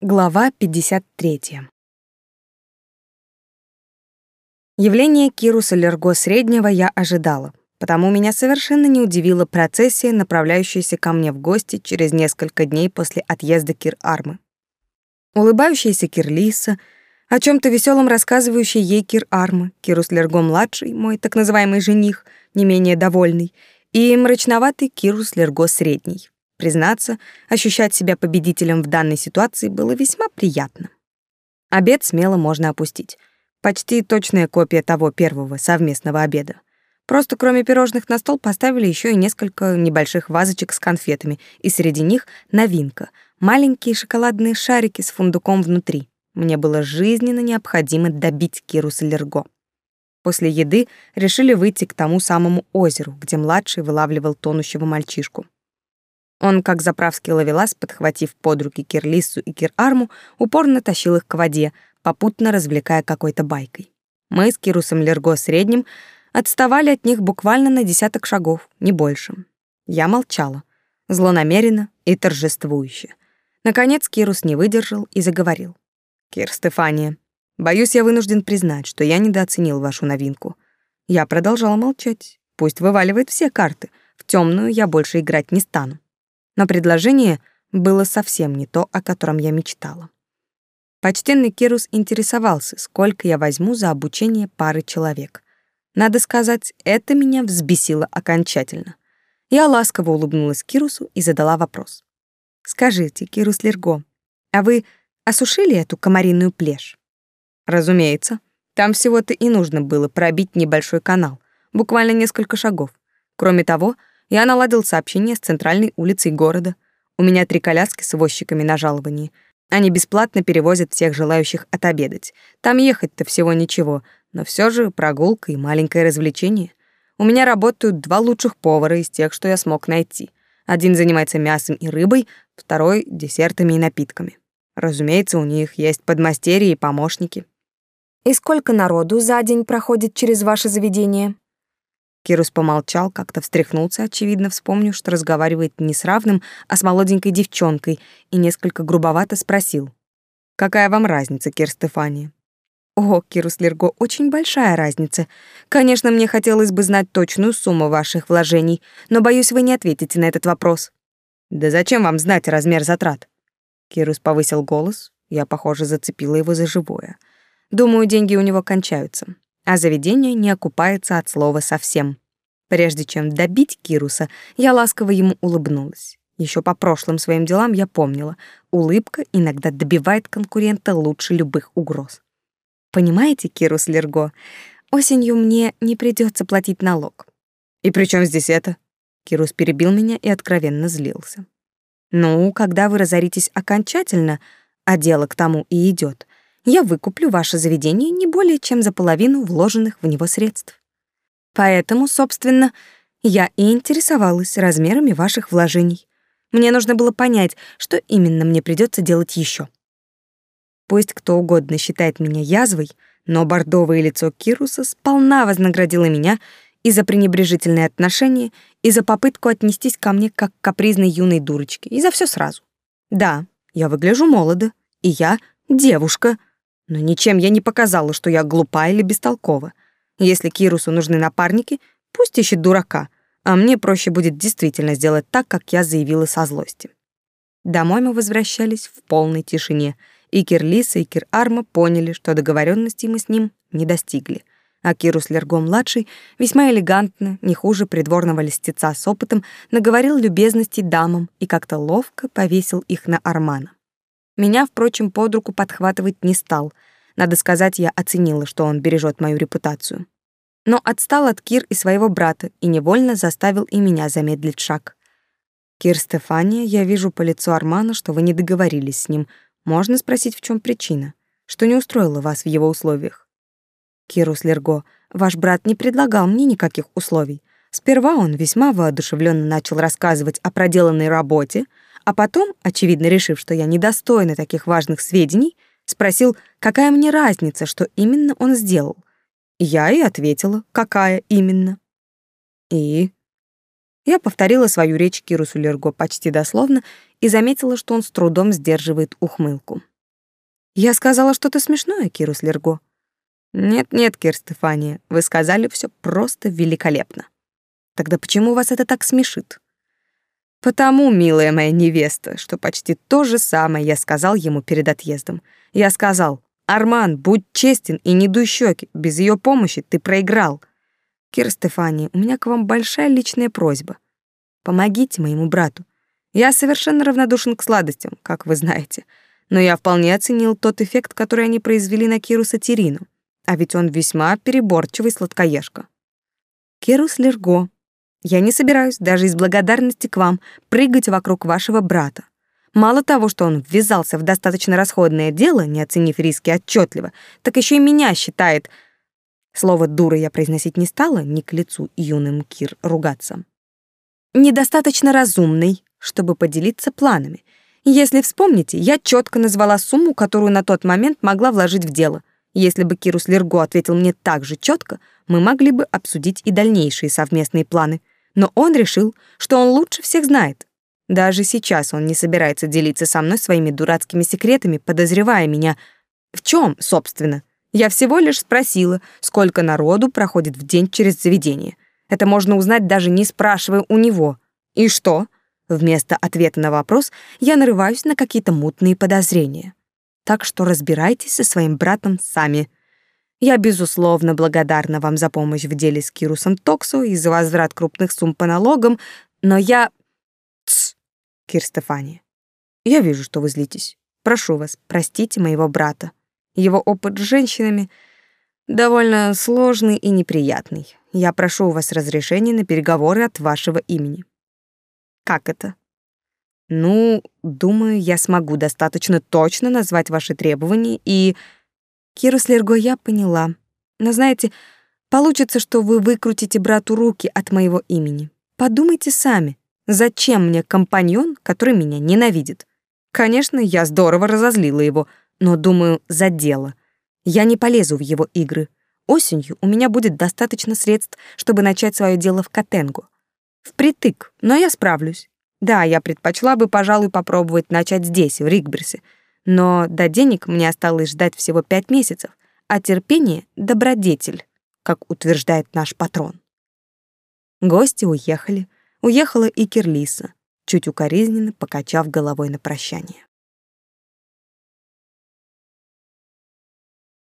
Глава 53. Явление Кируса Лерго среднего я ожидала, потому меня совершенно не удивила процессия, направляющаяся ко мне в гости через несколько дней после отъезда Кир-Армы. Улыбающаяся Кирлиса, о чем то веселом рассказывающий ей Кир-Армы, Кирус Лерго-младший, мой так называемый жених, не менее довольный, и мрачноватый Кирус Лерго-средний. Признаться, ощущать себя победителем в данной ситуации было весьма приятно. Обед смело можно опустить. Почти точная копия того первого совместного обеда. Просто кроме пирожных на стол поставили еще и несколько небольших вазочек с конфетами, и среди них новинка — маленькие шоколадные шарики с фундуком внутри. Мне было жизненно необходимо добить Киру Солерго. После еды решили выйти к тому самому озеру, где младший вылавливал тонущего мальчишку. Он, как заправский ловелас, подхватив под руки Кирлису и Кир-Арму, упорно тащил их к воде, попутно развлекая какой-то байкой. Мы с Кирусом Лерго средним отставали от них буквально на десяток шагов, не больше. Я молчала, злонамеренно и торжествующе. Наконец Кирус не выдержал и заговорил. «Кир Стефания, боюсь, я вынужден признать, что я недооценил вашу новинку. Я продолжала молчать. Пусть вываливает все карты. В темную я больше играть не стану но предложение было совсем не то, о котором я мечтала. Почтенный Кирус интересовался, сколько я возьму за обучение пары человек. Надо сказать, это меня взбесило окончательно. Я ласково улыбнулась Кирусу и задала вопрос. «Скажите, Кирус Лерго, а вы осушили эту комариную плешь?» «Разумеется. Там всего-то и нужно было пробить небольшой канал, буквально несколько шагов. Кроме того, я наладил сообщение с центральной улицей города. У меня три коляски с возчиками на жаловании. Они бесплатно перевозят всех желающих отобедать. Там ехать-то всего ничего, но все же прогулка и маленькое развлечение. У меня работают два лучших повара из тех, что я смог найти. Один занимается мясом и рыбой, второй — десертами и напитками. Разумеется, у них есть подмастерья и помощники. «И сколько народу за день проходит через ваше заведение?» Кирус помолчал, как-то встряхнулся, очевидно, вспомнив, что разговаривает не с равным, а с молоденькой девчонкой, и несколько грубовато спросил. «Какая вам разница, Кир Стефания?» «О, Кирус Лерго, очень большая разница. Конечно, мне хотелось бы знать точную сумму ваших вложений, но, боюсь, вы не ответите на этот вопрос». «Да зачем вам знать размер затрат?» Кирус повысил голос. Я, похоже, зацепила его за живое. Думаю, деньги у него кончаются а заведение не окупается от слова совсем. Прежде чем добить Кируса, я ласково ему улыбнулась. Еще по прошлым своим делам я помнила, улыбка иногда добивает конкурента лучше любых угроз. Понимаете, Кирус Лерго, осенью мне не придется платить налог. И при здесь это? Кирус перебил меня и откровенно злился. Ну, когда вы разоритесь окончательно, а дело к тому и идет, я выкуплю ваше заведение не более чем за половину вложенных в него средств. Поэтому, собственно, я и интересовалась размерами ваших вложений. Мне нужно было понять, что именно мне придется делать еще. Пусть кто угодно считает меня язвой, но бордовое лицо Кируса сполна вознаградило меня и за пренебрежительное отношение, и за попытку отнестись ко мне как к капризной юной дурочке, и за все сразу. Да, я выгляжу молодо, и я девушка, но ничем я не показала, что я глупа или бестолкова. Если Кирусу нужны напарники, пусть ищет дурака, а мне проще будет действительно сделать так, как я заявила со злости. Домой мы возвращались в полной тишине, и Кирлиса и Кир-Арма поняли, что договоренности мы с ним не достигли. А Кирус Лерго-младший весьма элегантно, не хуже придворного льстеца с опытом, наговорил любезностей дамам и как-то ловко повесил их на Армана. Меня, впрочем, под руку подхватывать не стал. Надо сказать, я оценила, что он бережет мою репутацию. Но отстал от Кир и своего брата и невольно заставил и меня замедлить шаг. «Кир Стефания, я вижу по лицу Армана, что вы не договорились с ним. Можно спросить, в чем причина? Что не устроило вас в его условиях?» «Кирус Лерго, ваш брат не предлагал мне никаких условий. Сперва он весьма воодушевленно начал рассказывать о проделанной работе, а потом, очевидно решив, что я недостойна таких важных сведений, спросил, какая мне разница, что именно он сделал. Я и ответила, какая именно. И я повторила свою речь Кирусу Лерго почти дословно и заметила, что он с трудом сдерживает ухмылку. Я сказала что-то смешное, Кирус Лерго. Нет-нет, Кир Стефания, вы сказали все просто великолепно. Тогда почему вас это так смешит? Потому, милая моя невеста, что почти то же самое я сказал ему перед отъездом. Я сказал: "Арман, будь честен и не дуй щеки. Без ее помощи ты проиграл". Кир Стефания, у меня к вам большая личная просьба. Помогите моему брату. Я совершенно равнодушен к сладостям, как вы знаете, но я вполне оценил тот эффект, который они произвели на Киру Сатирину. А ведь он весьма переборчивый сладкоежка. Кирус Лерго, я не собираюсь даже из благодарности к вам прыгать вокруг вашего брата. Мало того, что он ввязался в достаточно расходное дело, не оценив риски отчетливо, так еще и меня считает... Слово «дура» я произносить не стала, не к лицу юным Кир ругаться. Недостаточно разумный, чтобы поделиться планами. Если вспомните, я четко назвала сумму, которую на тот момент могла вложить в дело. Если бы Кирус Лерго ответил мне так же четко, мы могли бы обсудить и дальнейшие совместные планы. Но он решил, что он лучше всех знает. Даже сейчас он не собирается делиться со мной своими дурацкими секретами, подозревая меня. В чем, собственно? Я всего лишь спросила, сколько народу проходит в день через заведение. Это можно узнать даже не спрашивая у него. И что? Вместо ответа на вопрос я нарываюсь на какие-то мутные подозрения. Так что разбирайтесь со своим братом сами. Я, безусловно, благодарна вам за помощь в деле с Кирусом Токсу и за возврат крупных сумм по налогам, но я... Тсс, Кир Стефани. Я вижу, что вы злитесь. Прошу вас, простите моего брата. Его опыт с женщинами довольно сложный и неприятный. Я прошу у вас разрешения на переговоры от вашего имени. Как это? Ну, думаю, я смогу достаточно точно назвать ваши требования и... Киру Слерго я поняла. Но знаете, получится, что вы выкрутите брату руки от моего имени. Подумайте сами, зачем мне компаньон, который меня ненавидит? Конечно, я здорово разозлила его, но, думаю, за дело. Я не полезу в его игры. Осенью у меня будет достаточно средств, чтобы начать свое дело в Катенгу. Впритык, но я справлюсь. Да, я предпочла бы, пожалуй, попробовать начать здесь, в Ригберсе. Но до денег мне осталось ждать всего пять месяцев, а терпение — добродетель, как утверждает наш патрон. Гости уехали. Уехала и Кирлиса, чуть укоризненно покачав головой на прощание.